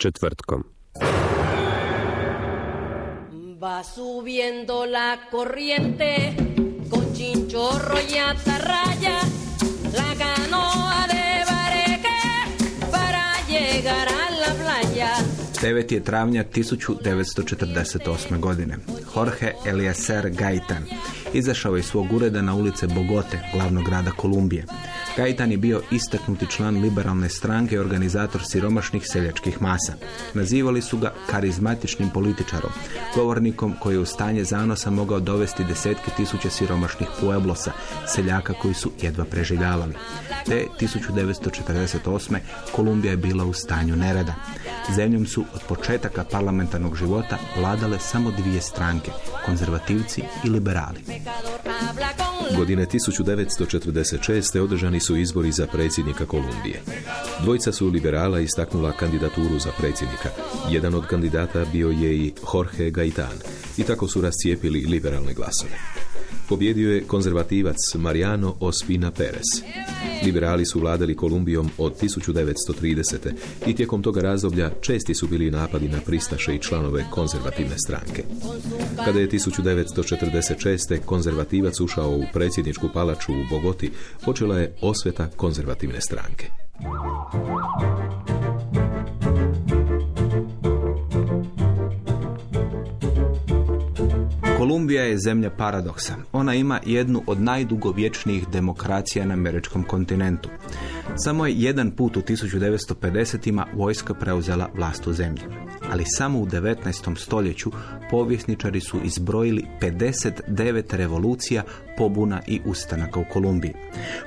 Četvrtkom. Va subiendo la corriente con chinchorro y atarraya, la canoa de bareque para llegar a la playa. 9. je travnja 1948. godine. Jorge Eliezer Gaitan izašao je iz svog ureda na ulice Bogote, glavnog grada Kolumbije. Gaitan je bio istaknuti član liberalne stranke i organizator siromašnih seljačkih masa. Nazivali su ga karizmatičnim političarom, govornikom koji je u stanje zanosa mogao dovesti desetke tisuća siromašnih pueblosa, seljaka koji su jedva preživljavali. Te 1948. Kolumbija je bila u stanju nereda. Zemljom su od početaka parlamentarnog života vladale samo dvije stranke, konzervativci i liberali. Godine 1946. održani su izbori za predsjednika Kolumbije. Dvojica su liberala istaknula kandidaturu za predsjednika. Jedan od kandidata bio je i Jorge Gaitan i tako su rascijepili liberalne glasove. Pobjedio je konzervativac Mariano Ospina Perez. Liberali su vladali Kolumbijom od 1930. i tijekom toga razdoblja česti su bili napadi na pristaše i članove konzervativne stranke. Kada je 1946. konzervativac ušao u predsjedničku palaču u Bogoti, počela je osveta konzervativne stranke. Kolumbija je zemlja paradoksa. Ona ima jednu od najdugovječnijih demokracija na američkom kontinentu. Samo je jedan put u 1950-ima vojska preuzela vlast u zemlji. Ali samo u 19. stoljeću povjesničari su izbrojili 59 revolucija, pobuna i ustanaka u Kolumbiji.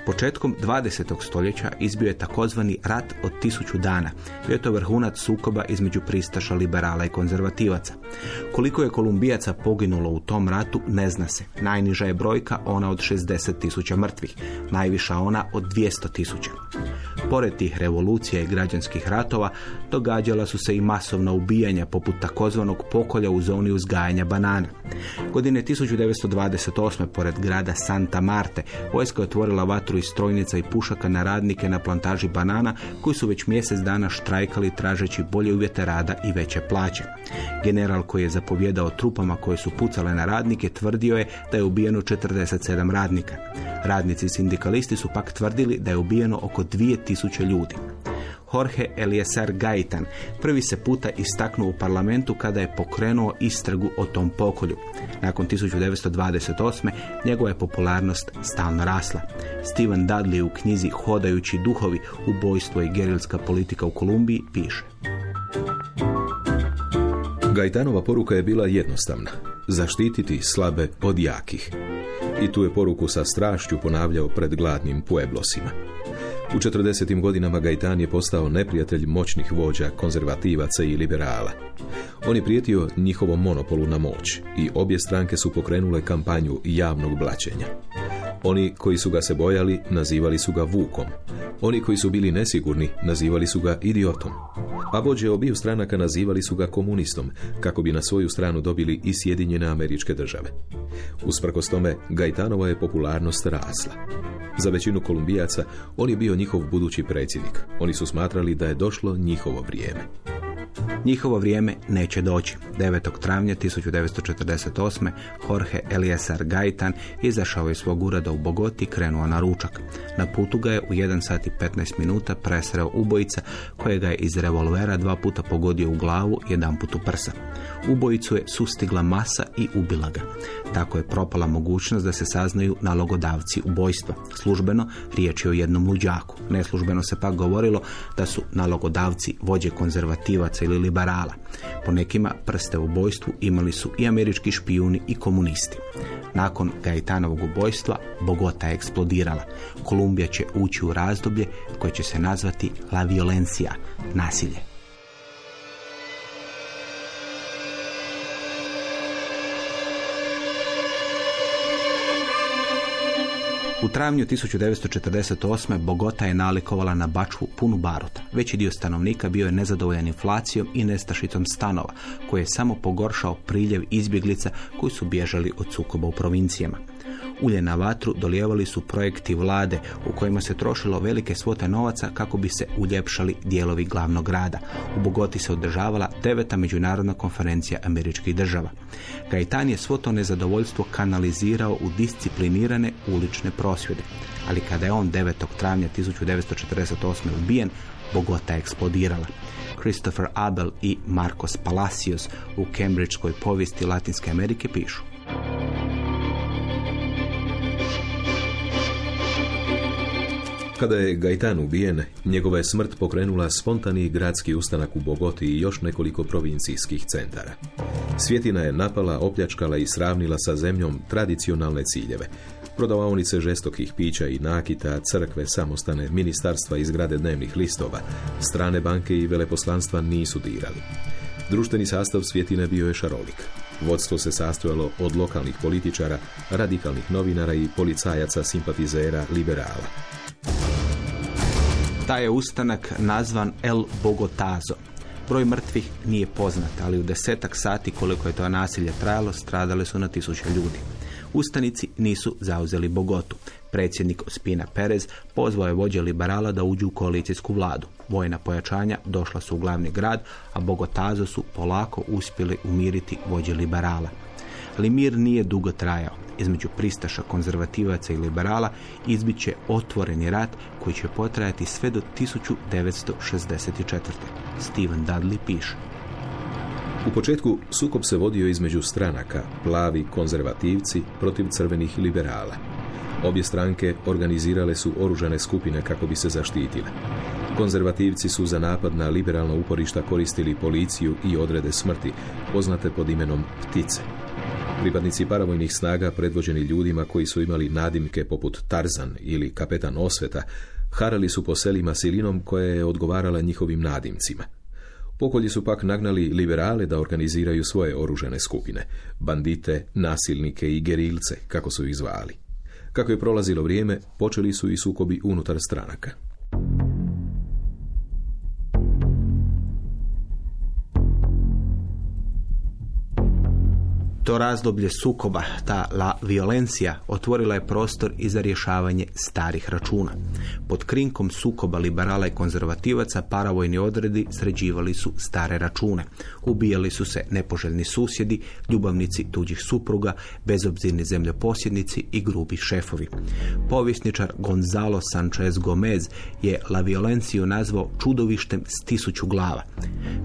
Početkom 20. stoljeća izbio je takozvani rat od tisuću dana. Bio je to vrhunac sukoba između pristaša, liberala i konzervativaca. Koliko je kolumbijaca poginulo u tom ratu ne zna se. Najniža je brojka ona od 60 tisuća mrtvih, najviša ona od 200 tisuća. Pored tih revolucija i građanskih ratova događala su se i masovna ubijanja poput takozvanog pokolja u zoni uzgajanja banana. Godine 1928. pored grada Santa Marte vojska je otvorila vatru iz strojnica i pušaka na radnike na plantaži banana koji su već mjesec dana štrajkali tražeći bolje uvjete rada i veće plaće. General koji je zapovjedao trupama koje su pucale na radnike tvrdio je da je ubijeno 47 radnika. Radnici sindikalisti su pak tvrdili da je ubijeno oko 2000 ljudi. Jorge Eliezer Gaitan prvi se puta istaknuo u parlamentu kada je pokrenuo istragu o tom pokolju. Nakon 1928. njegova je popularnost stalno rasla. Steven Dudley u knjizi Hodajući duhovi, ubojstvo i gerilska politika u Kolumbiji piše. Gajtanova poruka je bila jednostavna. Zaštititi slabe od jakih. I tu je poruku sa strašću ponavljao pred gladnim pueblosima. U 40. godinama Gajtan je postao neprijatelj moćnih vođa, konzervativaca i liberala. On je prijetio njihovom monopolu na moć i obje stranke su pokrenule kampanju javnog blaćenja. Oni koji su ga se bojali, nazivali su ga Vukom. Oni koji su bili nesigurni, nazivali su ga idiotom. A vođe obiju stranaka nazivali su ga komunistom, kako bi na svoju stranu dobili i Sjedinjene američke države. Usprkos tome, Gajtanova je popularnost rasla. Za većinu kolumbijaca on je bio njihov budući predsjednik. Oni su smatrali da je došlo njihovo vrijeme. Njihovo vrijeme neće doći. 9. travnja 1948. Jorge Eliasar Gaitan izašao iz svog ureda u Bogoti i krenuo na ručak. Na putu ga je u 1 sat i 15 minuta presreo ubojica kojega je iz revolvera dva puta pogodio u glavu, jedan put u prsa. Ubojicu je sustigla masa i ubila ga. Tako je propala mogućnost da se saznaju nalogodavci ubojstva. Službeno riječ je o jednom luđaku. Neslužbeno se pak govorilo da su nalogodavci vođe konzervativaca ili liberala. Po nekima prste u ubojstvu imali su i američki špijuni i komunisti. Nakon Gajetanovog ubojstva Bogota je eksplodirala. Kolumbija će ući u razdoblje koje će se nazvati La Violencia, nasilje. U travnju 1948. Bogota je nalikovala na bačvu punu baruta. Veći dio stanovnika bio je nezadovoljan inflacijom i nestašicom stanova, koji je samo pogoršao priljev izbjeglica koji su bježali od sukoba u provincijama. Ulje na vatru dolijevali su projekti vlade u kojima se trošilo velike svote novaca kako bi se uljepšali dijelovi glavnog grada. U Bogoti se održavala deveta međunarodna konferencija američkih država. Gajetan je svo to nezadovoljstvo kanalizirao u disciplinirane ulične prosvjede. Ali kada je on 9. travnja 1948. ubijen, Bogota je eksplodirala. Christopher Abel i Marcos Palacios u Cambridgeskoj povijesti Latinske Amerike pišu. Kada je Gajtan ubijen, njegova je smrt pokrenula spontani gradski ustanak u Bogoti i još nekoliko provincijskih centara. Svjetina je napala, opljačkala i sravnila sa zemljom tradicionalne ciljeve. Prodavaonice žestokih pića i nakita, crkve, samostane, ministarstva i zgrade dnevnih listova, strane banke i veleposlanstva nisu dirali. Društveni sastav Svjetine bio je šarolik. Vodstvo se sastojalo od lokalnih političara, radikalnih novinara i policajaca simpatizera liberala. Taj je ustanak nazvan El Bogotazo. Broj mrtvih nije poznat, ali u desetak sati koliko je to nasilje trajalo, stradale su na tisuće ljudi. Ustanici nisu zauzeli Bogotu. Predsjednik Spina Perez pozvao je vođe liberala da uđu u koalicijsku vladu. Vojna pojačanja došla su u glavni grad, a Bogotazo su polako uspjeli umiriti vođe liberala. Ali mir nije dugo trajao. Između pristaša, konzervativaca i liberala izbit će otvoreni rat koji će potrajati sve do 1964. Steven Dudley piše. U početku sukob se vodio između stranaka, plavi konzervativci protiv crvenih liberala. Obje stranke organizirale su oružane skupine kako bi se zaštitile. Konzervativci su za napad na liberalna uporišta koristili policiju i odrede smrti, poznate pod imenom ptice. Pripadnici paravojnih snaga, predvođeni ljudima koji su imali nadimke poput Tarzan ili kapetan Osveta, harali su po selima silinom koja je odgovarala njihovim nadimcima. Pokolji su pak nagnali liberale da organiziraju svoje oružane skupine, bandite, nasilnike i gerilce, kako su ih zvali. Kako je prolazilo vrijeme, počeli su i sukobi unutar stranaka. To razdoblje sukoba, ta la violencija, otvorila je prostor i za rješavanje starih računa. Pod krinkom sukoba liberala i konzervativaca paravojni odredi sređivali su stare račune. Ubijali su se nepoželjni susjedi, ljubavnici tuđih supruga, bezobzirni zemljoposjednici i grubi šefovi. Povjesničar Gonzalo Sanchez Gomez je la violenciju nazvao čudovištem s tisuću glava.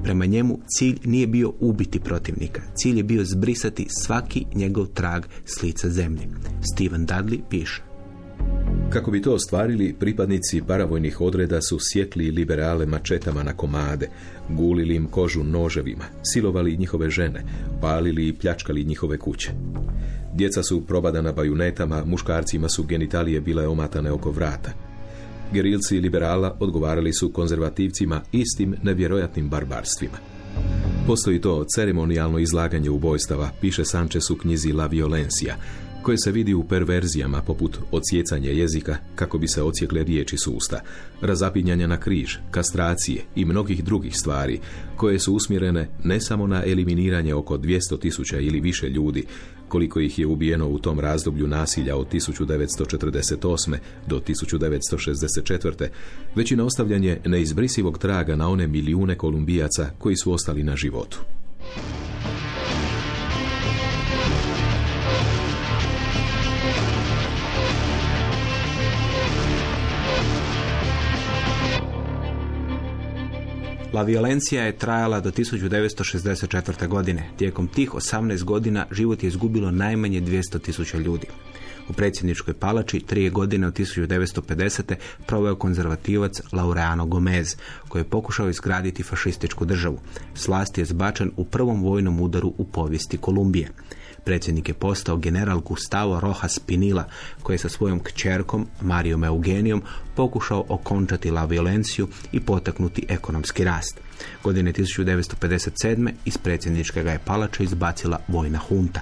Prema njemu cilj nije bio ubiti protivnika. Cilj je bio zbrisati svaki njegov trag s lica zemlje. Steven Dudley piše. Kako bi to ostvarili, pripadnici paravojnih odreda su sjetli liberale mačetama na komade, gulili im kožu noževima, silovali njihove žene, palili i pljačkali njihove kuće. Djeca su probadana bajunetama, muškarcima su genitalije bile omatane oko vrata. Gerilci liberala odgovarali su konzervativcima istim nevjerojatnim barbarstvima. Postoji to ceremonijalno izlaganje ubojstava, piše Sanchez u knjizi La Violencia, koje se vidi u perverzijama poput odsjecanja jezika kako bi se ocijekle riječi susta, razapinjanja na križ, kastracije i mnogih drugih stvari koje su usmjerene ne samo na eliminiranje oko 200 tisuća ili više ljudi, koliko ih je ubijeno u tom razdoblju nasilja od 1948. do 1964. već i na ostavljanje neizbrisivog traga na one milijune kolumbijaca koji su ostali na životu. La violencija je trajala do 1964. godine. Tijekom tih 18 godina život je izgubilo najmanje 200 tisuća ljudi. U predsjedničkoj palači trije godine od 1950. proveo konzervativac Laureano Gomez, koji je pokušao izgraditi fašističku državu. Slast je zbačen u prvom vojnom udaru u povijesti Kolumbije. Predsjednik je postao general Gustavo Rojas Pinila, koji je sa svojom kćerkom Marijom Eugenijom pokušao okončati la violenciju i potaknuti ekonomski rast. Godine 1957. iz predsjedničke ga je palača izbacila vojna hunta.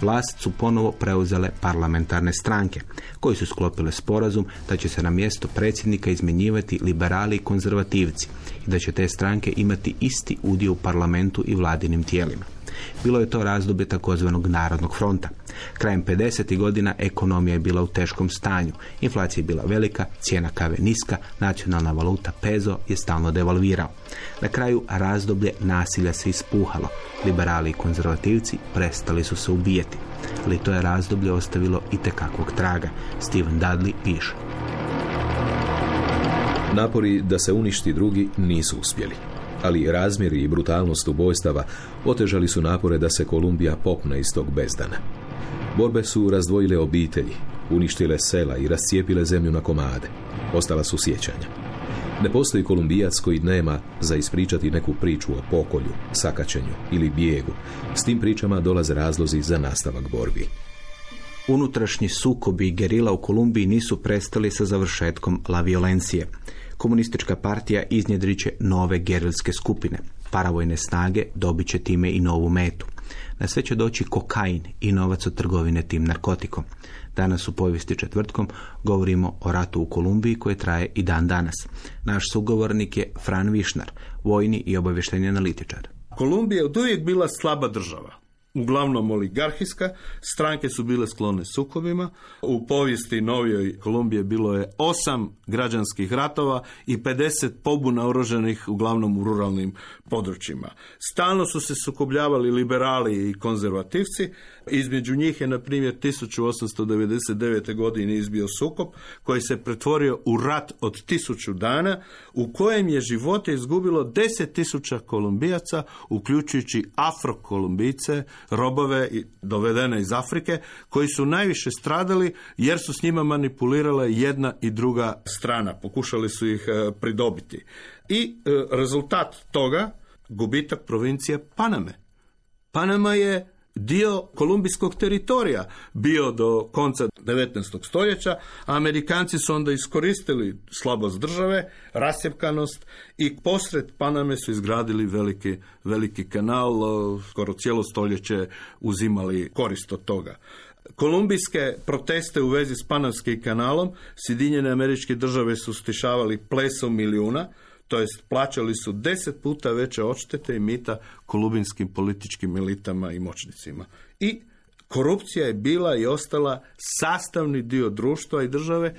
Vlast su ponovo preuzele parlamentarne stranke, koji su sklopile sporazum da će se na mjesto predsjednika izmjenjivati liberali i konzervativci i da će te stranke imati isti udio u parlamentu i vladinim tijelima. Bilo je to razdoblje takozvanog narodnog fronta. Krajem 50. godina ekonomija je bila u teškom stanju. Inflacija je bila velika, cijena kave niska, nacionalna valuta pezo je stalno devalvirao. Na kraju razdoblje nasilja se ispuhalo. Liberali i konzervativci prestali su se ubijeti. Ali to je razdoblje ostavilo i tekakvog traga. Steven Dudley piše. Napori da se uništi drugi nisu uspjeli ali razmjeri i brutalnost ubojstava otežali su napore da se Kolumbija popne iz tog bezdana. Borbe su razdvojile obitelji, uništile sela i rascijepile zemlju na komade. Ostala su sjećanja. Ne postoji kolumbijac koji nema za ispričati neku priču o pokolju, sakaćenju ili bijegu. S tim pričama dolaze razlozi za nastavak borbi. Unutrašnji sukobi i gerila u Kolumbiji nisu prestali sa završetkom la violencije komunistička partija iznjedriće nove gerilske skupine. Paravojne snage dobit će time i novu metu. Na sve će doći kokain i novac od trgovine tim narkotikom. Danas u povijesti četvrtkom govorimo o ratu u Kolumbiji koje traje i dan danas. Naš sugovornik je Fran Višnar, vojni i obavješteni analitičar. Kolumbija je od uvijek bila slaba država uglavnom oligarhijska, stranke su bile sklone sukobima. U povijesti novijoj Kolumbije bilo je osam građanskih ratova i 50 pobuna oružanih uglavnom u ruralnim područjima. Stalno su se sukobljavali liberali i konzervativci. Između njih je, na primjer, 1899. godine izbio sukob koji se pretvorio u rat od tisuću dana u kojem je živote izgubilo 10.000 kolumbijaca, uključujući afrokolumbijce, robove dovedene iz Afrike, koji su najviše stradali jer su s njima manipulirale jedna i druga strana. Pokušali su ih e, pridobiti. I e, rezultat toga, gubitak provincije Paname. Panama je dio kolumbijskog teritorija bio do konca 19. stoljeća, a Amerikanci su onda iskoristili slabost države, rasjepkanost i posred Paname su izgradili veliki, veliki kanal, skoro cijelo stoljeće uzimali korist od toga. Kolumbijske proteste u vezi s Panamskim kanalom Sjedinjene američke države su stišavali plesom milijuna, to jest plaćali su deset puta veće odštete i mita kolubinskim političkim elitama i moćnicima. I korupcija je bila i ostala sastavni dio društva i države.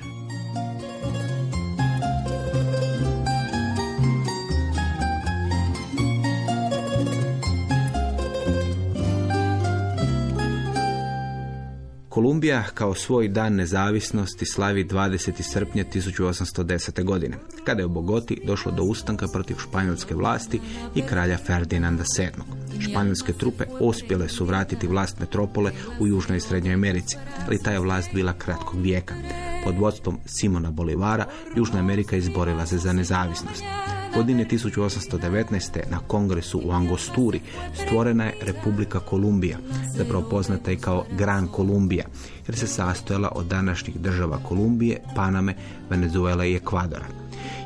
Kolumbija kao svoj dan nezavisnosti slavi 20. srpnja 1810. godine, kada je u Bogoti došlo do ustanka protiv španjolske vlasti i kralja Ferdinanda VII. Španjolske trupe uspjele su vratiti vlast metropole u Južnoj i Srednjoj Americi, ali ta je vlast bila kratkog vijeka. Pod vodstvom Simona Bolivara Južna Amerika izborila se za nezavisnost. Godine 1819. na kongresu u Angosturi stvorena je Republika Kolumbija, zapravo poznata i kao Gran Kolumbija, jer se sastojala od današnjih država Kolumbije, Paname, Venezuela i Ekvadora.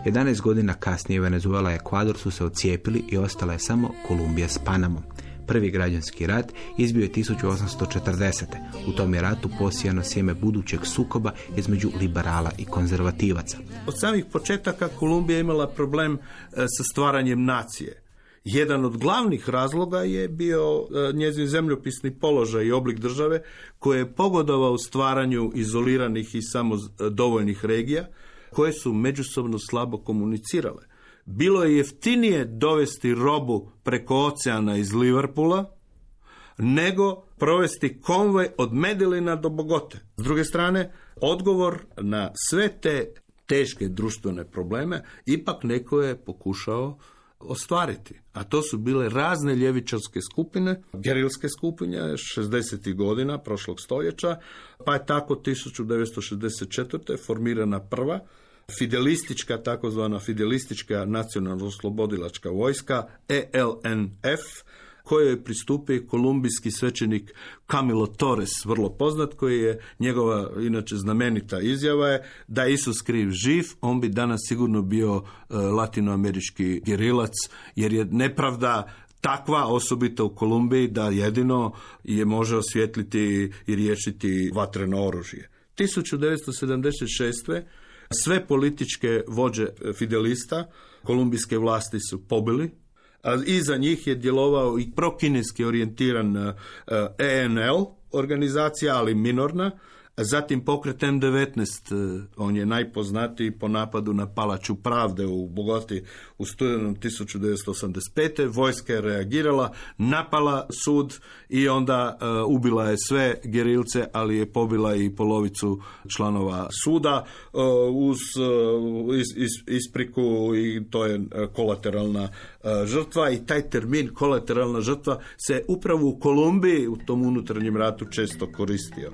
11 godina kasnije Venezuela i Ekvador su se ocijepili i ostala je samo Kolumbija s Panamom. Prvi građanski rat izbio je 1840. U tom je ratu posijano sjeme budućeg sukoba između liberala i konzervativaca. Od samih početaka Kolumbija imala problem e, sa stvaranjem nacije. Jedan od glavnih razloga je bio e, njezin zemljopisni položaj i oblik države koji je pogodovao stvaranju izoliranih i samozdovoljnih regija koje su međusobno slabo komunicirale. Bilo je jeftinije dovesti robu preko oceana iz Liverpoola nego provesti konvoj od Medilina do Bogote. S druge strane, odgovor na sve te teške društvene probleme ipak neko je pokušao ostvariti. A to su bile razne ljevičarske skupine, gerilske skupine 60. godina prošlog stoljeća, pa je tako 1964. formirana prva fidelistička, takozvana fidelistička nacionalno-oslobodilačka vojska, ELNF, kojoj je pristupio kolumbijski svećenik Camilo Torres, vrlo poznat, koji je njegova, inače znamenita izjava je da je Isus kriv živ, on bi danas sigurno bio e, latinoamerički gerilac, jer je nepravda takva, osobito u Kolumbiji, da jedino je može osvijetliti i riješiti vatreno oružje. 1976. sve političke vođe fidelista kolumbijske vlasti su pobili, a iza njih je djelovao i prokineski orijentiran ENL organizacija, ali minorna, Zatim pokret M19, on je najpoznatiji po napadu na Palaču pravde u Bogoti u studenom 1985. Vojska je reagirala, napala sud i onda uh, ubila je sve gerilce, ali je pobila i polovicu članova suda uh, uz uh, is, is, ispriku i to je kolateralna žrtva i taj termin kolateralna žrtva se upravo u Kolumbiji u tom unutarnjem ratu često koristio.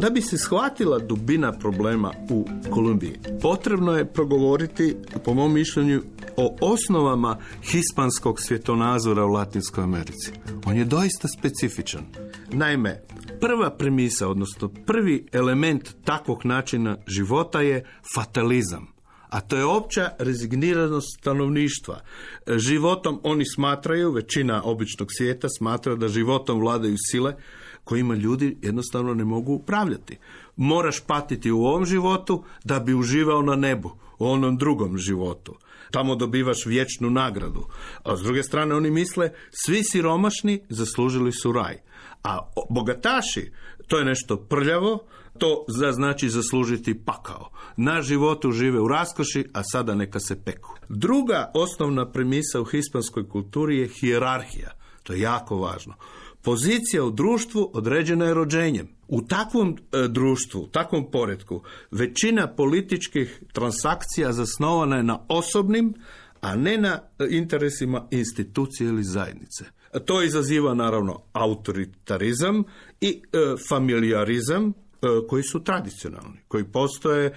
Da bi se shvatila dubina problema u Kolumbiji, potrebno je progovoriti, po mom mišljenju, o osnovama hispanskog svjetonazora u Latinskoj Americi. On je doista specifičan. Naime, prva premisa, odnosno prvi element takvog načina života je fatalizam a to je opća rezigniranost stanovništva. Životom oni smatraju, većina običnog svijeta smatra da životom vladaju sile kojima ljudi jednostavno ne mogu upravljati. Moraš patiti u ovom životu da bi uživao na nebu, u onom drugom životu. Tamo dobivaš vječnu nagradu. A s druge strane oni misle, svi siromašni zaslužili su raj. A bogataši, to je nešto prljavo, to znači zaslužiti pakao. Na životu žive u raskoši, a sada neka se peku. Druga osnovna premisa u hispanskoj kulturi je hijerarhija. To je jako važno. Pozicija u društvu određena je rođenjem. U takvom e, društvu, u takvom poredku, većina političkih transakcija zasnovana je na osobnim, a ne na e, interesima institucije ili zajednice. To izaziva naravno autoritarizam i e, familijarizam koji su tradicionalni, koji postoje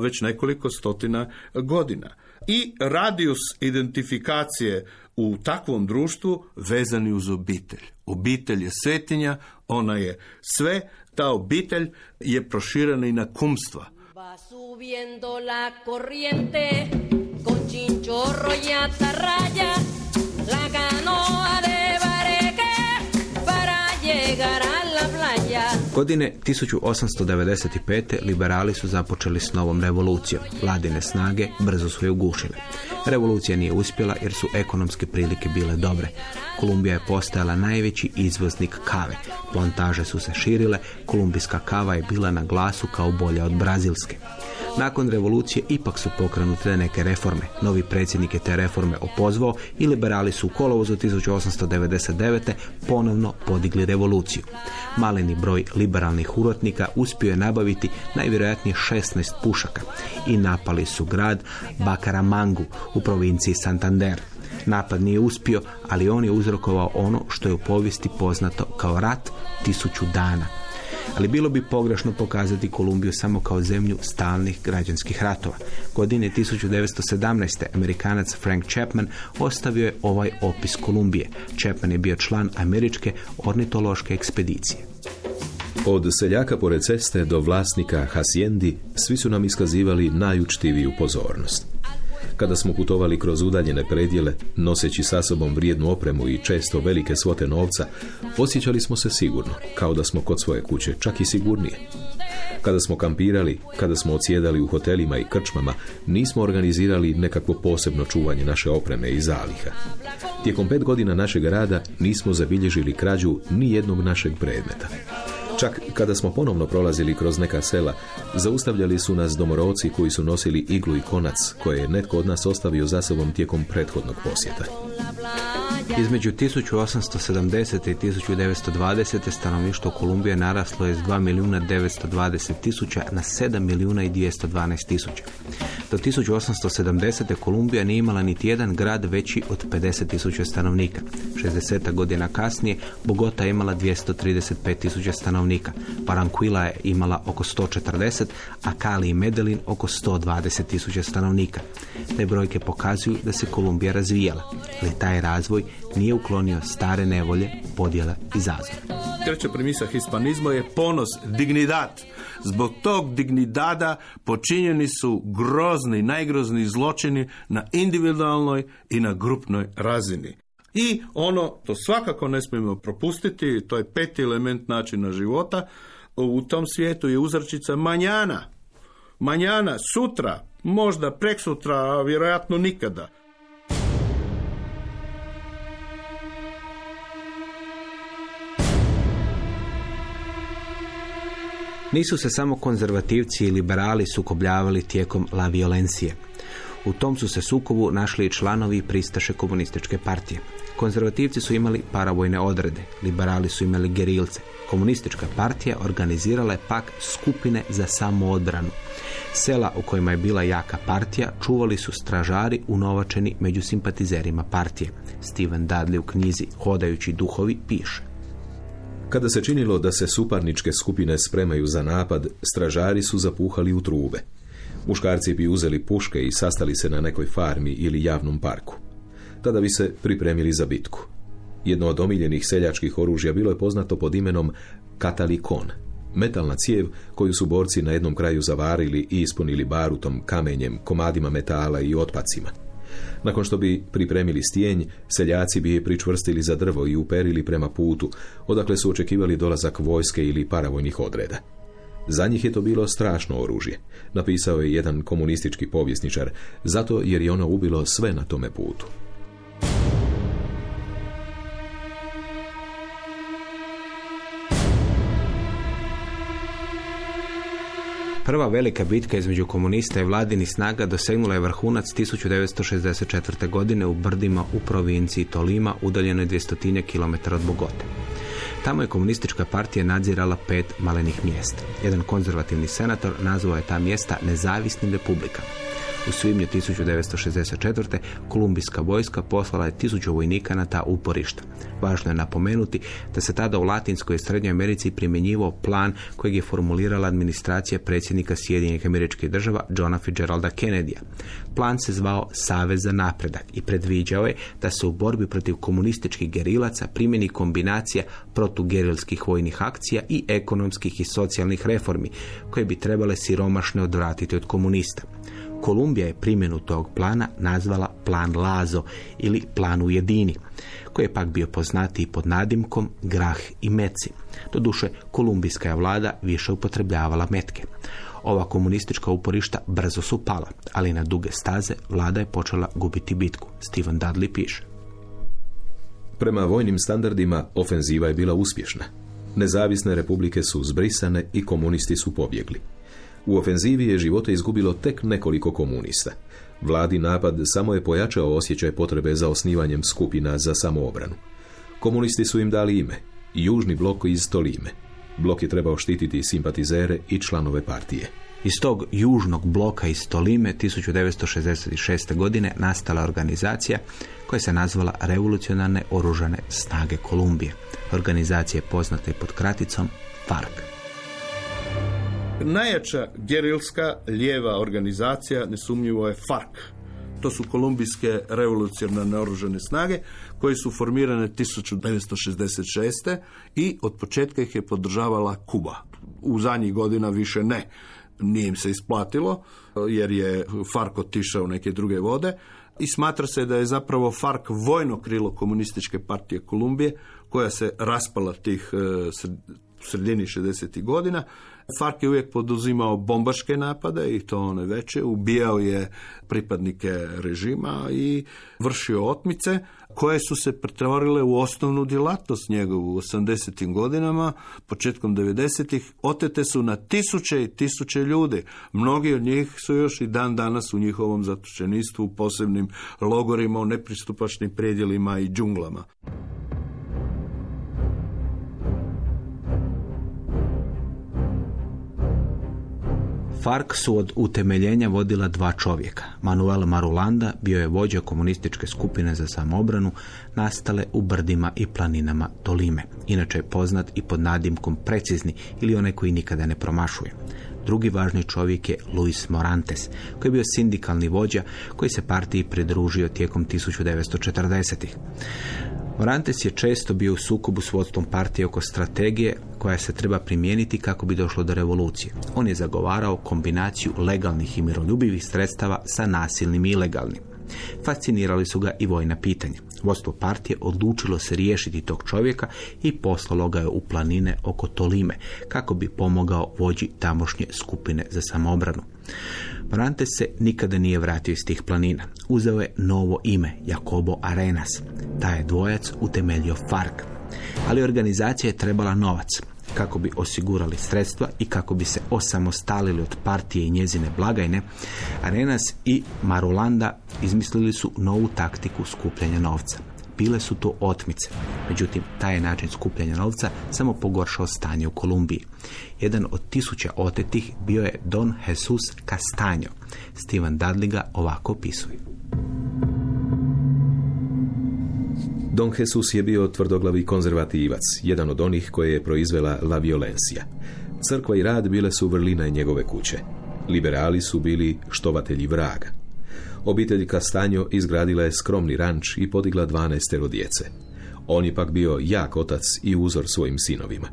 već nekoliko stotina godina. I radius identifikacije u takvom društvu vezani uz obitelj. Obitelj je svetinja, ona je sve, ta obitelj je proširena i na kumstva. Va con chinchorro y atarraya la canoa de Godine 1895. liberali su započeli s novom revolucijom. Vladine snage brzo su je ugušile. Revolucija nije uspjela jer su ekonomske prilike bile dobre. Kolumbija je postajala najveći izvoznik kave. Plantaže su se širile, kolumbijska kava je bila na glasu kao bolja od brazilske. Nakon revolucije ipak su pokrenute neke reforme. Novi predsjednik je te reforme opozvao i liberali su u kolovozu 1899. ponovno podigli revoluciju. Maleni broj liberalnih urotnika uspio je nabaviti najvjerojatnije 16 pušaka i napali su grad Bakaramangu u provinciji Santander. Napad nije uspio, ali on je uzrokovao ono što je u povijesti poznato kao rat tisuću dana. Ali bilo bi pogrešno pokazati Kolumbiju samo kao zemlju stalnih građanskih ratova. Godine 1917. Amerikanac Frank Chapman ostavio je ovaj opis Kolumbije. Chapman je bio član američke ornitološke ekspedicije. Od seljaka pored ceste do vlasnika Hasijendi svi su nam iskazivali najučtiviju pozornost. Kada smo putovali kroz udaljene predjele, noseći sa sobom vrijednu opremu i često velike svote novca, osjećali smo se sigurno, kao da smo kod svoje kuće, čak i sigurnije. Kada smo kampirali, kada smo odsjedali u hotelima i krčmama, nismo organizirali nekakvo posebno čuvanje naše opreme i zaliha. Tijekom pet godina našeg rada nismo zabilježili krađu ni jednog našeg predmeta. Čak kada smo ponovno prolazili kroz neka sela, zaustavljali su nas domorovci koji su nosili iglu i konac koje je netko od nas ostavio za sobom tijekom prethodnog posjeta. Između 1870. i 1920. stanovništvo Kolumbije naraslo je s 2 milijuna 920 tisuća na 7 milijuna i 212 tisuća. Do 1870. Kolumbija nije imala niti jedan grad veći od 50 tisuća stanovnika. 60 godina kasnije Bogota je imala 235 tisuća stanovnika. Paranquila je imala oko 140, a Cali i Medellin oko 120 tisuća stanovnika. Te brojke pokazuju da se Kolumbija razvijala, ali taj razvoj nije uklonio stare nevolje, podjele i zazor. Treća premisa hispanizma je ponos, dignidat. Zbog tog dignidada počinjeni su grozni, najgrozni zločini na individualnoj i na grupnoj razini. I ono, to svakako ne smijemo propustiti, to je peti element načina života, u tom svijetu je uzračica manjana. Manjana, sutra, možda preksutra, a vjerojatno nikada. Nisu se samo konzervativci i liberali sukobljavali tijekom La Violencije. U tom su se sukobu našli i članovi pristaše komunističke partije. Konzervativci su imali paravojne odrede, liberali su imali gerilce. Komunistička partija organizirala je pak skupine za samoodbranu. Sela u kojima je bila jaka partija čuvali su stražari unovačeni među simpatizerima partije. Steven Dudley u knjizi Hodajući duhovi piše. Kada se činilo da se suparničke skupine spremaju za napad, stražari su zapuhali u trube. Muškarci bi uzeli puške i sastali se na nekoj farmi ili javnom parku. Tada bi se pripremili za bitku. Jedno od omiljenih seljačkih oružja bilo je poznato pod imenom katalikon, metalna cijev koju su borci na jednom kraju zavarili i ispunili barutom, kamenjem, komadima metala i otpacima. Nakon što bi pripremili stijenj, seljaci bi je pričvrstili za drvo i uperili prema putu, odakle su očekivali dolazak vojske ili paravojnih odreda. Za njih je to bilo strašno oružje, napisao je jedan komunistički povjesničar, zato jer je ono ubilo sve na tome putu. Prva velika bitka između komunista i vladinih snaga dosegnula je vrhunac 1964. godine u Brdima u provinciji Tolima, udaljenoj 200 km od Bogote. Tamo je komunistička partija nadzirala pet malenih mjesta. Jedan konzervativni senator nazvao je ta mjesta nezavisnim republikama. U svibnju 1964. kolumbijska vojska poslala je tisuću vojnika na ta uporišta. Važno je napomenuti da se tada u Latinskoj i Srednjoj Americi primjenjivao plan kojeg je formulirala administracija predsjednika Sjedinjenih američkih država Johna Fitzgeralda Kennedya. Plan se zvao Savez za napredak i predviđao je da se u borbi protiv komunističkih gerilaca primjeni kombinacija protugerilskih vojnih akcija i ekonomskih i socijalnih reformi koje bi trebale siromašne odvratiti od komunista. Kolumbija je primjenu tog plana nazvala plan Lazo ili plan Ujedini, koji je pak bio poznatiji pod nadimkom Grah i Meci. Doduše, kolumbijska je vlada više upotrebljavala metke. Ova komunistička uporišta brzo su pala, ali na duge staze vlada je počela gubiti bitku. Steven Dudley piše. Prema vojnim standardima ofenziva je bila uspješna. Nezavisne republike su zbrisane i komunisti su pobjegli. U ofenzivi je živote izgubilo tek nekoliko komunista. Vladi napad samo je pojačao osjećaj potrebe za osnivanjem skupina za samoobranu. Komunisti su im dali ime, Južni blok iz Tolime. Blok je trebao štititi simpatizere i članove partije. Iz tog južnog bloka iz Tolime 1966. godine nastala organizacija koja se nazvala Revolucionarne oružane snage Kolumbije. Organizacija je poznata i pod kraticom FARC. Najjača gerilska lijeva organizacija nesumnjivo je FARC. To su kolumbijske revolucionarne oružane snage koje su formirane 1966. i od početka ih je podržavala Kuba. U zadnjih godina više ne. nije im se isplatilo, jer je FARC otišao neke druge vode i smatra se da je zapravo FARC vojno krilo komunističke partije Kolumbije, koja se raspala tih e, sred- sredini 60. godina. FARC je uvijek poduzimao bombaške napade i to one veće, ubijao je pripadnike režima i vršio otmice koje su se pretvorile u osnovnu djelatnost njegovu u 80. godinama, početkom 90. otete su na tisuće i tisuće ljudi. Mnogi od njih su još i dan danas u njihovom zatočenistvu u posebnim logorima u nepristupačnim predjelima i džunglama. FARC su od utemeljenja vodila dva čovjeka. Manuel Marulanda bio je vođa komunističke skupine za samoobranu nastale u brdima i planinama Tolime. Inače je poznat i pod nadimkom precizni ili onaj koji nikada ne promašuje. Drugi važni čovjek je Luis Morantes, koji je bio sindikalni vođa koji se partiji pridružio tijekom 1940-ih. Morantes je često bio u sukobu s vodstvom partije oko strategije koja se treba primijeniti kako bi došlo do revolucije. On je zagovarao kombinaciju legalnih i miroljubivih sredstava sa nasilnim i ilegalnim. Fascinirali su ga i vojna pitanja. Vodstvo partije odlučilo se riješiti tog čovjeka i poslalo ga je u planine oko Tolime kako bi pomogao vođi tamošnje skupine za samoobranu. Morantes se nikada nije vratio iz tih planina. Uzeo je novo ime, Jacobo Arenas. Taj je dvojac utemeljio FARC. Ali organizacija je trebala novac kako bi osigurali sredstva i kako bi se osamostalili od partije i njezine blagajne, Arenas i Marulanda izmislili su novu taktiku skupljanja novca. Bile su to otmice. Međutim, taj način skupljanja novca samo pogoršao stanje u Kolumbiji. Jedan od tisuća otetih bio je Don Jesus Castaño. Steven Dudley ga ovako opisuje. Don Jesus je bio tvrdoglavi konzervativac, jedan od onih koje je proizvela La Violencia. Crkva i rad bile su vrline njegove kuće. Liberali su bili štovatelji vraga. Obitelj Kastanjo izgradila je skromni ranč i podigla 12 djece. On je pak bio jak otac i uzor svojim sinovima.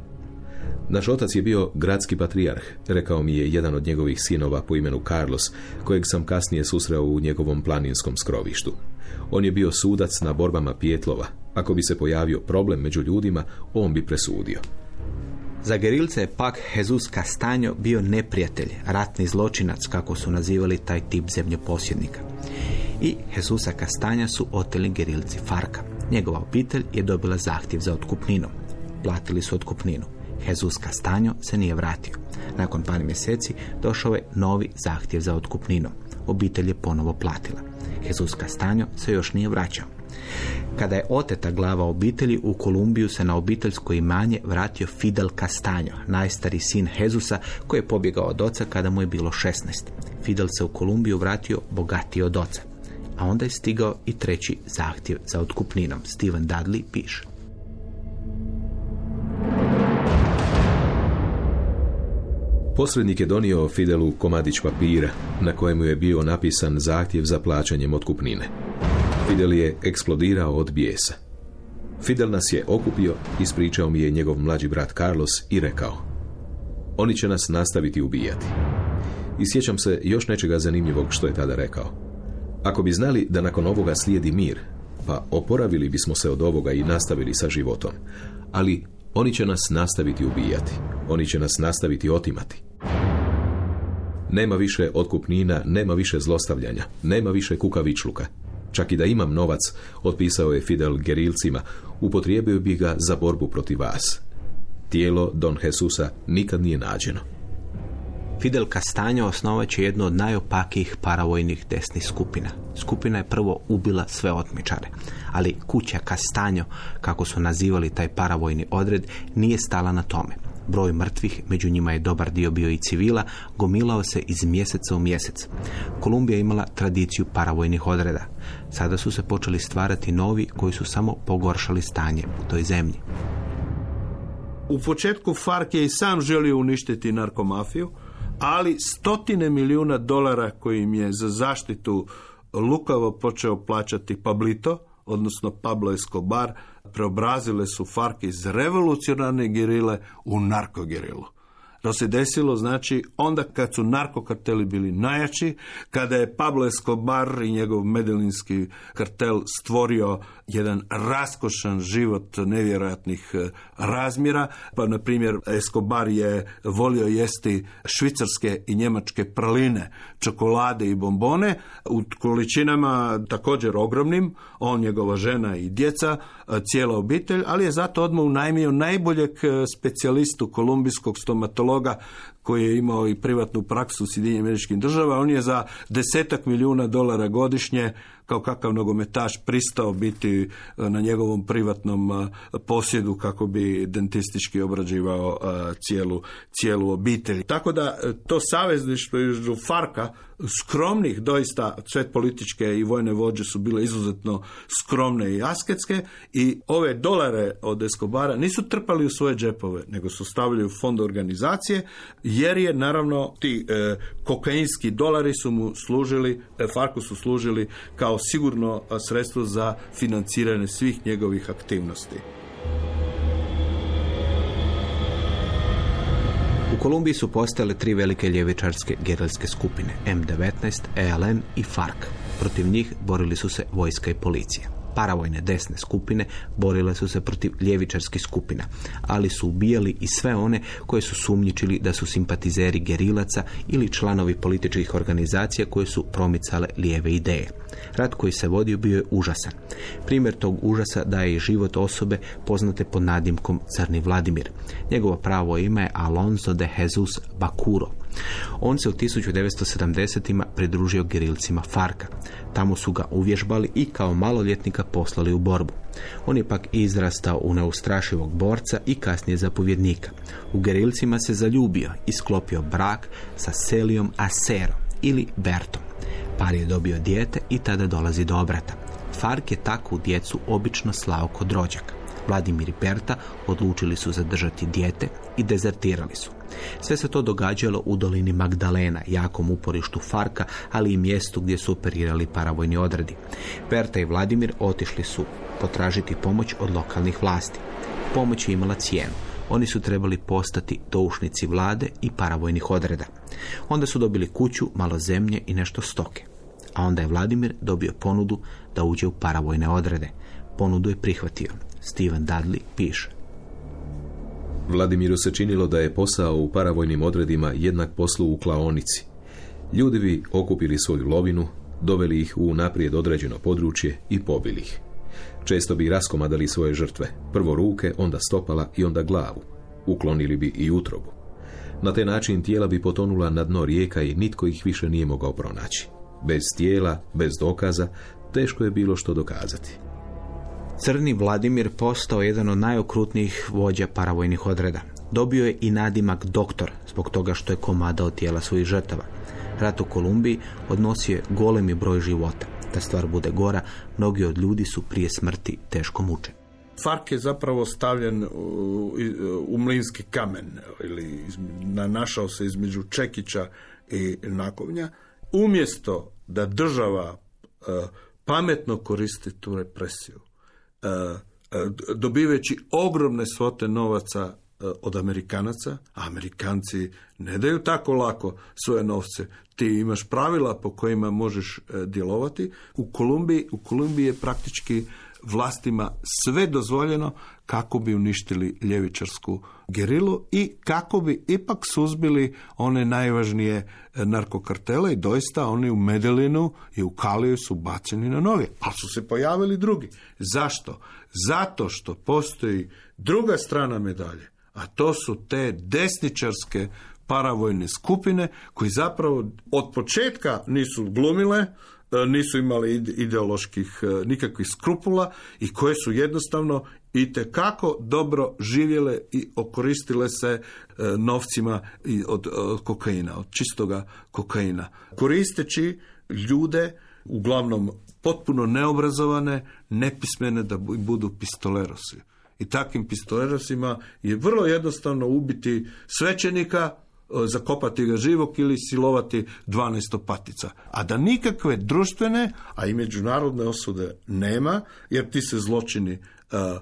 Naš otac je bio gradski patrijarh, rekao mi je jedan od njegovih sinova po imenu Carlos, kojeg sam kasnije susreo u njegovom planinskom skrovištu. On je bio sudac na borbama Pijetlova. Ako bi se pojavio problem među ljudima, on bi presudio. Za gerilce je pak Jesus Castaño bio neprijatelj, ratni zločinac, kako su nazivali taj tip zemljoposjednika. I Jesusa Castaña su oteli gerilci Farka. Njegova obitelj je dobila zahtjev za otkupninu. Platili su otkupninu. Jesus Castaño se nije vratio. Nakon par mjeseci došao je novi zahtjev za otkupninu. Obitelj je ponovo platila. Jesus Castaño se još nije vraćao. Kada je oteta glava obitelji, u Kolumbiju se na obiteljsko imanje vratio Fidel Castaño, najstari sin Jezusa koji je pobjegao od oca kada mu je bilo 16. Fidel se u Kolumbiju vratio bogatiji od oca. A onda je stigao i treći zahtjev za otkupninom. Steven Dudley piše. Posrednik je donio Fidelu komadić papira na kojemu je bio napisan zahtjev za plaćanjem otkupnine. Fidel je eksplodirao od bijesa. Fidel nas je okupio, ispričao mi je njegov mlađi brat Carlos i rekao Oni će nas nastaviti ubijati. I sjećam se još nečega zanimljivog što je tada rekao. Ako bi znali da nakon ovoga slijedi mir, pa oporavili bismo se od ovoga i nastavili sa životom. Ali oni će nas nastaviti ubijati. Oni će nas nastaviti otimati. Nema više otkupnina, nema više zlostavljanja, nema više kukavičluka. Čak i da imam novac, otpisao je Fidel gerilcima, upotrijebio bi ga za borbu protiv vas. Tijelo Don Jesusa nikad nije nađeno. Fidel Castaño osnovat će jednu od najopakijih paravojnih desnih skupina. Skupina je prvo ubila sve otmičare, ali kuća Castaño, kako su nazivali taj paravojni odred, nije stala na tome. Broj mrtvih, među njima je dobar dio bio i civila, gomilao se iz mjeseca u mjesec. Kolumbija imala tradiciju paravojnih odreda. Sada su se počeli stvarati novi koji su samo pogoršali stanje u toj zemlji. U početku FARC je i sam želio uništiti narkomafiju, ali stotine milijuna dolara kojim je za zaštitu lukavo počeo plaćati Pablito, odnosno Pablo Escobar, preobrazile su FARC iz revolucionarne gerile u narkogerilu. To se desilo, znači, onda kad su narkokarteli bili najjači, kada je Pablo Escobar i njegov medelinski kartel stvorio jedan raskošan život nevjerojatnih e, razmjera, pa na primjer Escobar je volio jesti švicarske i njemačke praline, čokolade i bombone u količinama također ogromnim, on, njegova žena i djeca, e, cijela obitelj, ali je zato odmah unajmio najboljeg e, specijalistu kolumbijskog stomatologa koji je imao i privatnu praksu u Sjedinjenim američkim država. On je za desetak milijuna dolara godišnje kao kakav nogometaš pristao biti e, na njegovom privatnom e, posjedu kako bi dentistički obrađivao e, cijelu, cijelu obitelj. Tako da to savezništvo između Farka skromnih, doista sve političke i vojne vođe su bile izuzetno skromne i asketske i ove dolare od Escobara nisu trpali u svoje džepove, nego su stavili u fond organizacije, jer je naravno ti e, kokainski dolari su mu služili, e, Farku su služili kao sigurno sredstvo za financiranje svih njegovih aktivnosti. U Kolumbiji su postojale tri velike ljevičarske gerilske skupine, M19, ELN i FARC. Protiv njih borili su se vojska i policija. Paravojne desne skupine borile su se protiv ljevičarskih skupina, ali su ubijali i sve one koje su sumnjičili da su simpatizeri gerilaca ili članovi političkih organizacija koje su promicale lijeve ideje. Rat koji se vodio bio je užasan. Primjer tog užasa daje i život osobe poznate pod nadimkom Crni Vladimir. Njegovo pravo ime je Alonso de Jesus Bacuro. On se u 1970-ima pridružio gerilcima Farka. Tamo su ga uvježbali i kao maloljetnika poslali u borbu. On je pak izrastao u neustrašivog borca i kasnije zapovjednika. U gerilcima se zaljubio i sklopio brak sa Selijom Aserom ili Bertom. Par je dobio dijete i tada dolazi do obrata. Fark je takvu djecu obično slao kod rođaka. Vladimir i Berta odlučili su zadržati dijete i dezertirali su. Sve se to događalo u dolini Magdalena, jakom uporištu Farka, ali i mjestu gdje su operirali paravojni odredi. Berta i Vladimir otišli su potražiti pomoć od lokalnih vlasti. Pomoć je imala cijenu. Oni su trebali postati doušnici vlade i paravojnih odreda. Onda su dobili kuću, malo zemlje i nešto stoke. A onda je Vladimir dobio ponudu da uđe u paravojne odrede. Ponudu je prihvatio. Steven Dudley piše. Vladimiru se činilo da je posao u paravojnim odredima jednak poslu u klaonici. Ljudi bi okupili svoju lovinu, doveli ih u naprijed određeno područje i pobili ih. Često bi raskomadali svoje žrtve, prvo ruke, onda stopala i onda glavu. Uklonili bi i utrobu. Na taj način tijela bi potonula na dno rijeka i nitko ih više nije mogao pronaći. Bez tijela, bez dokaza, teško je bilo što dokazati. Crni Vladimir postao jedan od najokrutnijih vođa paravojnih odreda. Dobio je i nadimak doktor zbog toga što je komadao tijela svojih žrtava. Rat u Kolumbiji odnosio je golemi broj života. Da stvar bude gora, mnogi od ljudi su prije smrti teško muče. Fark je zapravo stavljen u, mlinski kamen ili našao se između Čekića i Nakovnja. Umjesto da država e, pametno koristi tu represiju, dobiveći ogromne svote novaca od Amerikanaca, a Amerikanci ne daju tako lako svoje novce. Ti imaš pravila po kojima možeš djelovati. U Kolumbiji, u Kolumbiji je praktički vlastima sve dozvoljeno kako bi uništili ljevičarsku gerilu i kako bi ipak suzbili one najvažnije e, narkokartele i doista oni u Medelinu i u Kaliju su baceni na noge. Ali su se pojavili drugi. Zašto? Zato što postoji druga strana medalje, a to su te desničarske paravojne skupine koji zapravo od početka nisu glumile, nisu imali ideoloških e, nikakvih skrupula i koje su jednostavno i kako dobro živjele i okoristile se e, novcima od kokaina, od čistoga kokaina. Koristeći ljude, uglavnom potpuno neobrazovane, nepismene da budu pistolerosi. I takvim pistolerosima je vrlo jednostavno ubiti svećenika, zakopati ga živog ili silovati 12 patica. A da nikakve društvene, a i međunarodne osude nema, jer ti se zločini e, e,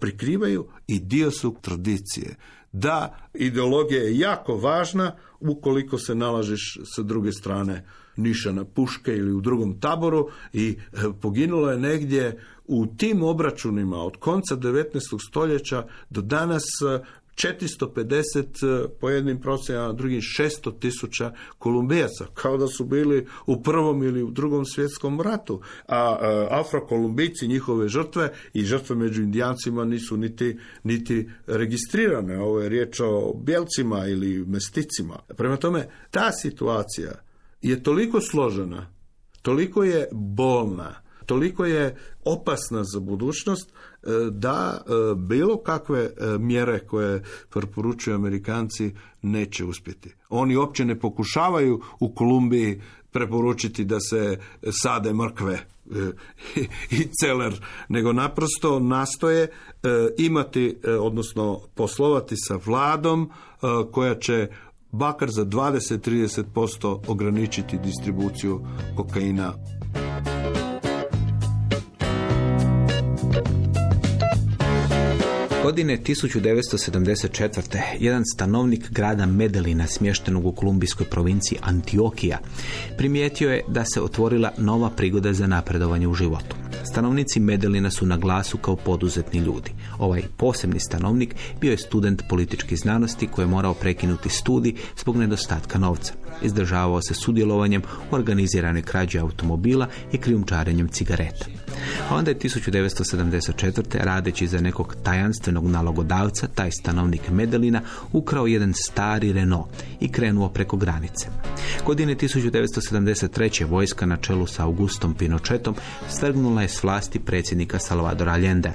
prikrivaju i dio su tradicije. Da, ideologija je jako važna ukoliko se nalažiš sa druge strane nišana puške ili u drugom taboru i e, poginulo je negdje u tim obračunima od konca 19. stoljeća do danas 450 e, po jednim procjenama, drugim 600 tisuća kolumbijaca, kao da su bili u prvom ili u drugom svjetskom ratu. A e, afrokolumbici, njihove žrtve i žrtve među indijancima nisu niti, niti registrirane. Ovo je riječ o bjelcima ili mesticima. Prema tome, ta situacija je toliko složena, toliko je bolna, toliko je opasna za budućnost da e, bilo kakve e, mjere koje preporučuju Amerikanci neće uspjeti. Oni uopće ne pokušavaju u Kolumbiji preporučiti da se sade mrkve i celer, nego naprosto nastoje imati, odnosno poslovati sa vladom koja će bakar za 20-30% ograničiti distribuciju kokaina Godine 1974. jedan stanovnik grada Medelina smještenog u kolumbijskoj provinciji Antiokija primijetio je da se otvorila nova prigoda za napredovanje u životu. Stanovnici Medelina su na glasu kao poduzetni ljudi. Ovaj posebni stanovnik bio je student političkih znanosti koji je morao prekinuti studij zbog nedostatka novca. Izdržavao se sudjelovanjem u organiziranoj krađi automobila i krijumčarenjem cigareta. A onda je 1974. radeći za nekog tajanstvenog nalogodavca, taj stanovnik Medelina ukrao jedan stari Renault i krenuo preko granice. Godine 1973. vojska na čelu sa Augustom Pinochetom strgnula je s vlasti predsjednika Salvadora Allende.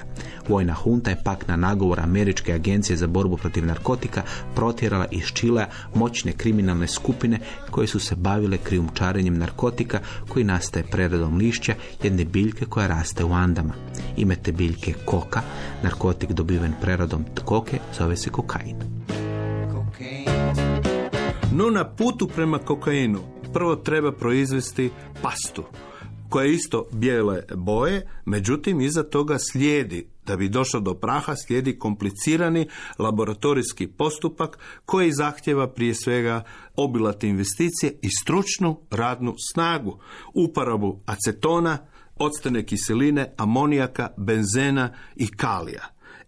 Vojna hunta je pak na nagovor Američke agencije za borbu protiv narkotika protjerala iz Čilea moćne kriminalne skupine koje su se bavile krijumčarenjem narkotika koji nastaje preradom lišća jedne biljke koja raste u Andama. Ime te biljke koka, narkotik dobiven preradom koke, zove se kokain. No na putu prema kokainu prvo treba proizvesti pastu koja je isto bijele boje, međutim iza toga slijedi da bi došlo do praha slijedi komplicirani laboratorijski postupak koji zahtjeva prije svega obilate investicije i stručnu radnu snagu, uporabu acetona, octane kiseline, amonijaka, benzena i kalija.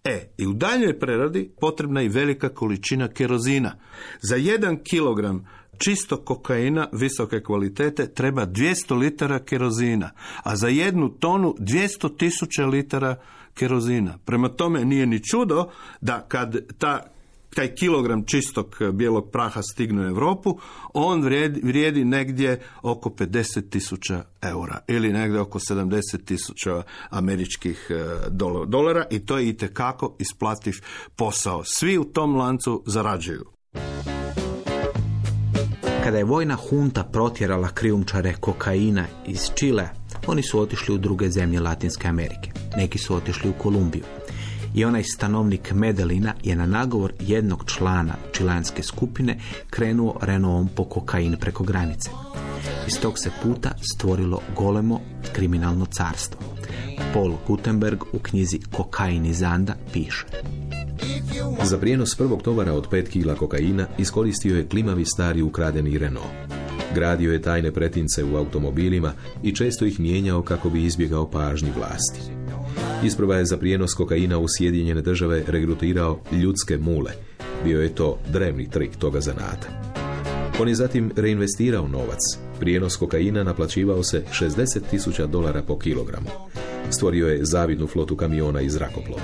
E, i u daljnjoj preradi potrebna je velika količina kerozina. Za jedan kilogram čisto kokaina visoke kvalitete treba 200 litara kerozina, a za jednu tonu 200 tisuća litara kerozina. Prema tome nije ni čudo da kad ta taj kilogram čistog bijelog praha stigne u Europu, on vrijedi, vrijedi negdje oko 50 tisuća eura ili negdje oko 70 tisuća američkih e, dolara i to je itekako isplativ posao. Svi u tom lancu zarađuju. Kada je vojna hunta protjerala krijumčare kokaina iz Čile, oni su otišli u druge zemlje Latinske Amerike. Neki su otišli u Kolumbiju. I onaj stanovnik Medelina je na nagovor jednog člana čilanske skupine krenuo Renaultom po kokain preko granice. Iz tog se puta stvorilo golemo kriminalno carstvo. Paul Gutenberg u knjizi Kokain iz Anda piše. Za prijenos prvog tovara od 5 kila kokaina iskoristio je klimavi stari ukradeni Renault. Gradio je tajne pretince u automobilima i često ih mijenjao kako bi izbjegao pažnji vlasti. Isprva je za prijenos kokaina u Sjedinjene države regrutirao ljudske mule. Bio je to drevni trik toga zanata. On je zatim reinvestirao novac. Prijenos kokaina naplaćivao se 60 tisuća dolara po kilogramu. Stvorio je zavidnu flotu kamiona i zrakoplova.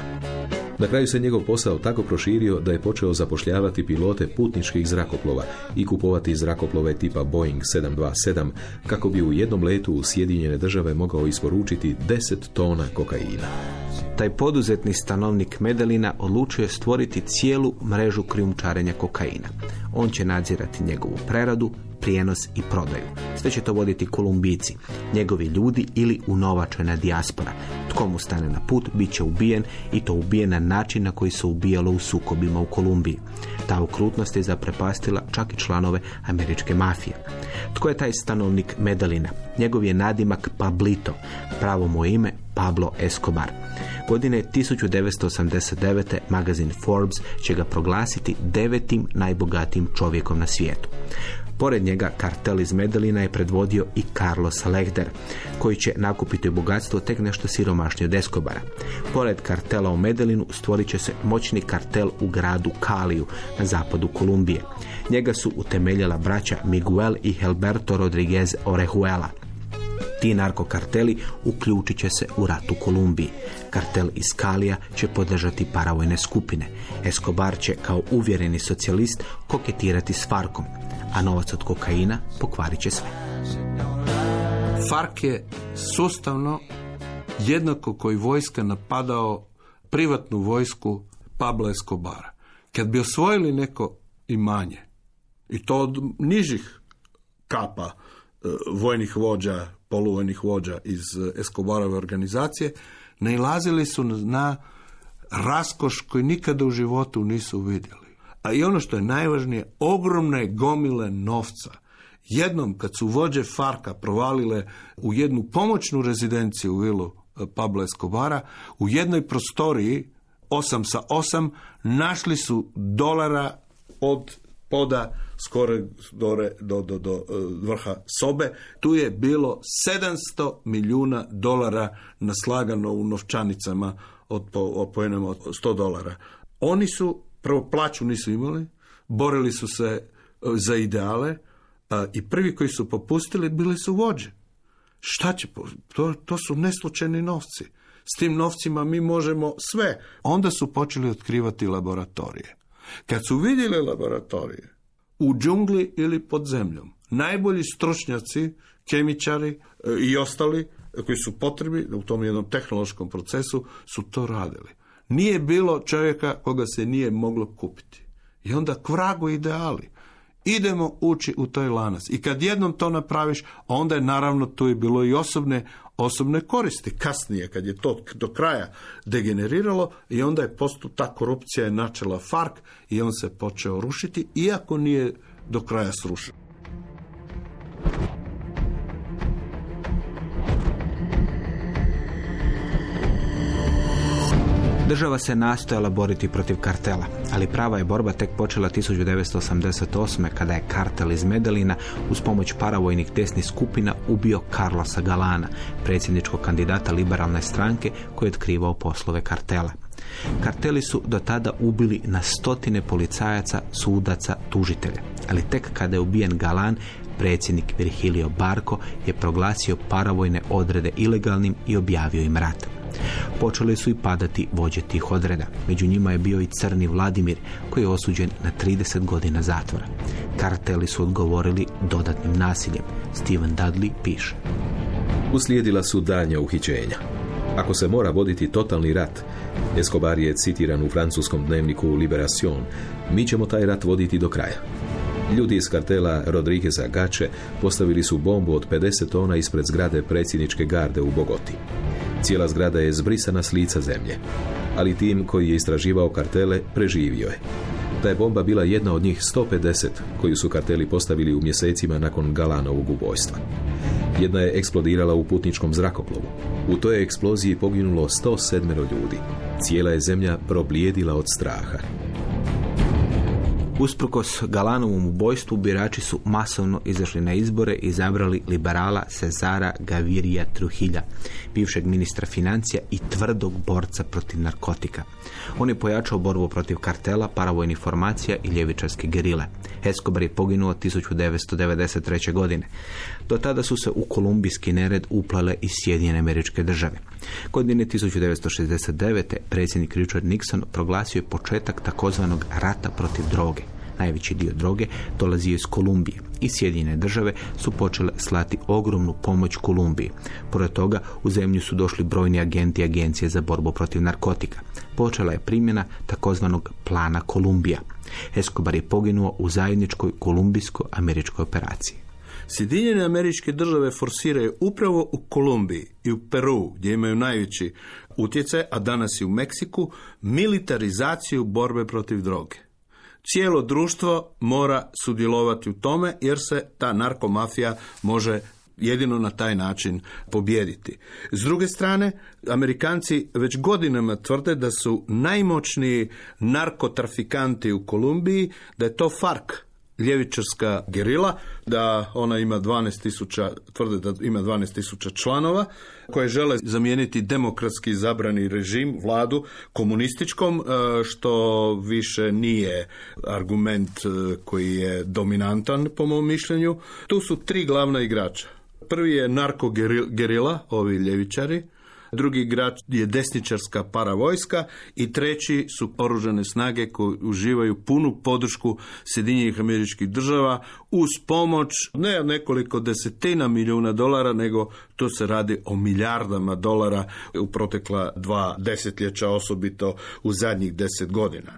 Na kraju se njegov posao tako proširio da je počeo zapošljavati pilote putničkih zrakoplova i kupovati zrakoplove tipa Boeing 727 kako bi u jednom letu u Sjedinjene države mogao isporučiti 10 tona kokaina. Taj poduzetni stanovnik Medelina odlučio je stvoriti cijelu mrežu krijumčarenja kokaina. On će nadzirati njegovu preradu, prijenos i prodaju. Sve će to voditi Kolumbijci, njegovi ljudi ili unovačena dijaspora. Tko mu stane na put, bit će ubijen i to ubijen na način na koji se ubijalo u sukobima u Kolumbiji. Ta okrutnost je zaprepastila čak i članove američke mafije. Tko je taj stanovnik Medalina? Njegov je nadimak Pablito, pravo mu ime Pablo Escobar. Godine 1989. magazin Forbes će ga proglasiti devetim najbogatijim čovjekom na svijetu. Pored njega kartel iz Medellina je predvodio i Carlos Lehder, koji će nakupiti bogatstvo tek nešto siromašnije od Escobara. Pored kartela u Medellinu stvorit će se moćni kartel u gradu Kaliju na zapadu Kolumbije. Njega su utemeljila braća Miguel i Helberto Rodriguez Orejuela. Ti narkokarteli uključit će se u rat u Kolumbiji. Kartel iz Kalija će podržati paravojne skupine. Escobar će kao uvjereni socijalist koketirati s Farkom, a novac od kokaina pokvarit će sve. Fark je sustavno jednako koji vojska napadao privatnu vojsku Pablo Escobara. Kad bi osvojili neko imanje, i to od nižih kapa e, vojnih vođa, poluvojnih vođa iz Escobarove organizacije, nailazili su na raskoš koji nikada u životu nisu vidjeli. A i ono što je najvažnije, ogromne gomile novca. Jednom kad su vođe Farka provalile u jednu pomoćnu rezidenciju u vilu e, Pablo Escobara, u jednoj prostoriji 8 sa 8 našli su dolara od poda skoro dore, do, do, do e, vrha sobe. Tu je bilo 700 milijuna dolara naslagano u novčanicama od po, od 100 dolara. Oni su prvo plaću nisu imali, borili su se e, za ideale a, i prvi koji su popustili bili su vođe. Šta će, to, to su neslučajni novci. S tim novcima mi možemo sve. Onda su počeli otkrivati laboratorije. Kad su vidjeli laboratorije, u džungli ili pod zemljom, najbolji stručnjaci, kemičari e, i ostali e, koji su potrebi u tom jednom tehnološkom procesu su to radili. Nije bilo čovjeka koga se nije moglo kupiti. I onda k vragu ideali. Idemo ući u taj lanac. I kad jednom to napraviš, onda je naravno tu je bilo i osobne, osobne koristi. Kasnije, kad je to do kraja degeneriralo, i onda je postu ta korupcija je načela Fark i on se počeo rušiti, iako nije do kraja srušen. Država se nastojala boriti protiv kartela, ali prava je borba tek počela 1988. kada je kartel iz Medellina uz pomoć paravojnih desnih skupina ubio Carlosa Galana, predsjedničkog kandidata liberalne stranke koji je otkrivao poslove kartela. Karteli su do tada ubili na stotine policajaca, sudaca, tužitelja, ali tek kada je ubijen Galan, predsjednik Virgilio Barco je proglasio paravojne odrede ilegalnim i objavio im rat. Počeli su i padati vođe tih odreda. Među njima je bio i crni Vladimir, koji je osuđen na 30 godina zatvora. Karteli su odgovorili dodatnim nasiljem. Steven Dudley piše. Uslijedila su danja uhićenja. Ako se mora voditi totalni rat, Escobar je citiran u francuskom dnevniku Liberation, mi ćemo taj rat voditi do kraja. Ljudi iz kartela Rodrigueza Gače postavili su bombu od 50 tona ispred zgrade predsjedničke garde u Bogoti. Cijela zgrada je zbrisana s lica zemlje, ali tim koji je istraživao kartele preživio je. Ta je bomba bila jedna od njih 150 koju su karteli postavili u mjesecima nakon Galanovog ubojstva. Jedna je eksplodirala u putničkom zrakoplovu. U toj eksploziji poginulo 107 ljudi. Cijela je zemlja problijedila od straha. Usprkos Galanovom ubojstvu birači su masovno izašli na izbore i izabrali liberala Cezara Gavirija Truhilja, bivšeg ministra financija i tvrdog borca protiv narkotika. On je pojačao borbu protiv kartela, paravojnih formacija i ljevičarske gerile. Escobar je poginuo 1993. godine. Do tada su se u kolumbijski nered uplale i Sjedinjene američke države. Godine 1969. predsjednik Richard Nixon proglasio je početak takozvanog rata protiv droge. Najveći dio droge dolazio iz Kolumbije i Sjedinjene države su počele slati ogromnu pomoć Kolumbiji. Pored toga u zemlju su došli brojni agenti agencije za borbu protiv narkotika. Počela je primjena takozvanog plana Kolumbija. Escobar je poginuo u zajedničkoj kolumbijsko-američkoj operaciji. Sjedinjene američke države forsiraju upravo u Kolumbiji i u Peru, gdje imaju najveći utjecaj, a danas i u Meksiku, militarizaciju borbe protiv droge. Cijelo društvo mora sudjelovati u tome jer se ta narkomafija može jedino na taj način pobijediti. S druge strane, Amerikanci već godinama tvrde da su najmoćniji narkotrafikanti u Kolumbiji, da je to FARC, ljevičarska gerila, da ona ima 12.000, tvrde da ima 12.000 članova, koje žele zamijeniti demokratski zabrani režim, vladu, komunističkom, e, što više nije argument e, koji je dominantan po mom mišljenju. Tu su tri glavna igrača. Prvi je narko-gerila, ovi ljevičari, drugi igrač je desničarska paravojska i treći su oružane snage koje uživaju punu podršku Sjedinjenih američkih država uz pomoć ne nekoliko desetina milijuna dolara, nego tu se radi o milijardama dolara u protekla dva desetljeća, osobito u zadnjih deset godina.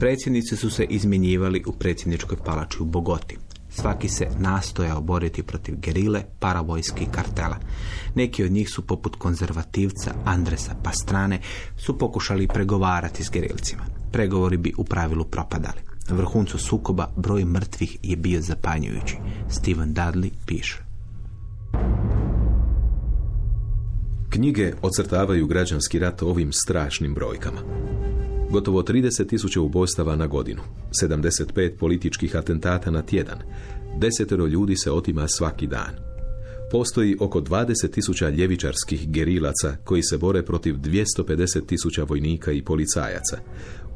Predsjednici su se izmjenjivali u predsjedničkoj palači u Bogoti. Svaki se nastojao boriti protiv gerile, paravojski kartela. Neki od njih su poput konzervativca Andresa Pastrane su pokušali pregovarati s gerilcima. Pregovori bi u pravilu propadali. Na vrhuncu sukoba broj mrtvih je bio zapanjujući. Steven Dudley piše. Knjige ocrtavaju građanski rat ovim strašnim brojkama. Gotovo 30 tisuća ubojstava na godinu, 75 političkih atentata na tjedan, desetero ljudi se otima svaki dan. Postoji oko 20 tisuća ljevičarskih gerilaca koji se bore protiv 250 tisuća vojnika i policajaca.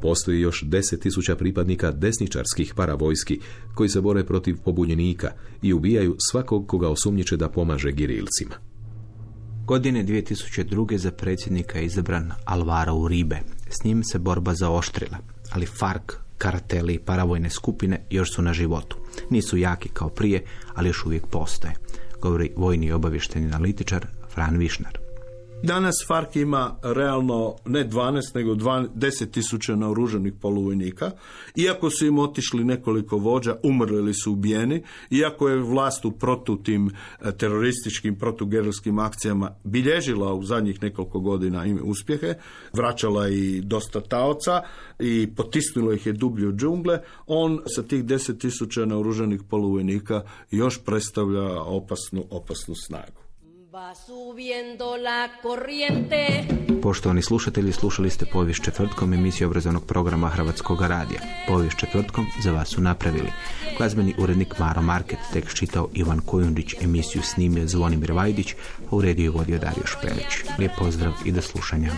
Postoji još 10 tisuća pripadnika desničarskih paravojski koji se bore protiv pobunjenika i ubijaju svakog koga osumnjiče da pomaže gerilcima. Godine 2002. za predsjednika je izabran Alvaro Uribe. S njim se borba zaoštrila, ali FARC, karteli i paravojne skupine još su na životu. Nisu jaki kao prije, ali još uvijek postoje, govori vojni obavješteni analitičar Fran Višnar. Danas FARC ima realno ne 12, nego 10 tisuća naoružanih poluvojnika. Iako su im otišli nekoliko vođa, umrli su ubijeni. Iako je vlast u protu tim e, terorističkim protugerilskim akcijama bilježila u zadnjih nekoliko godina ime uspjehe, vraćala i dosta taoca i potisnula ih je dublje u džungle, on sa tih 10 tisuća naoružanih poluvojnika još predstavlja opasnu, opasnu snagu. Va subiendo la corriente. Poštovani slušatelji, slušali ste povijest četvrtkom emisiju obrazovnog programa Hrvatskog radija. Povijest četvrtkom za vas su napravili. Glazbeni urednik Maro Market, tek čitao Ivan Kojundić, emisiju snimio Zvonimir Vajdić, a u rediju vodio Dario Špelić. Lijep pozdrav i do slušanja.